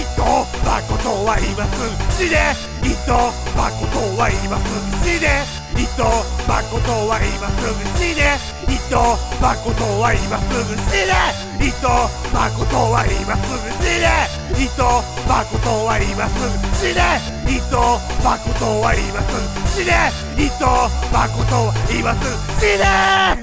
いとばとは言います。死ねいとばとは言います。死ねいとばとは言います。死ねいとばとは言います。死ねいとばとは言います。死ねいとばとは言います。死ねいとばとは言います。死ねいとばとは言います。死ね